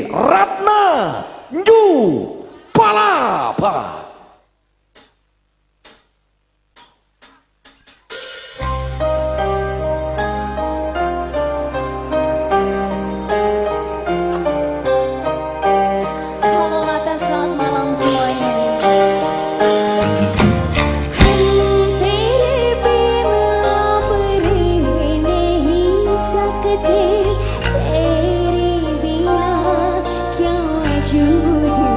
Ratna Nyu you.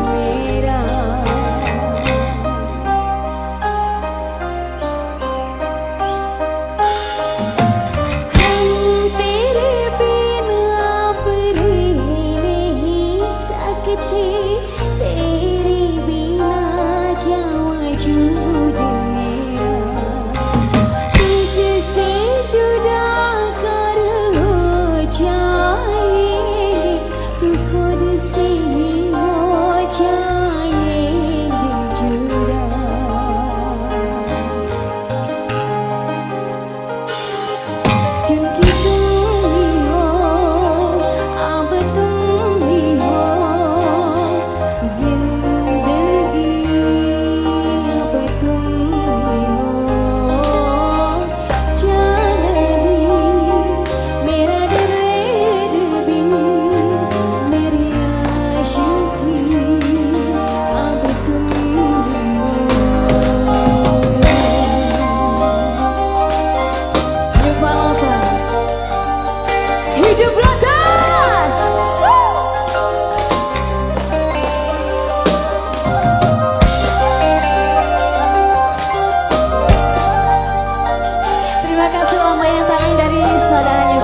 Terima kasih yang tangan dari saudaranya.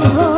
Oh.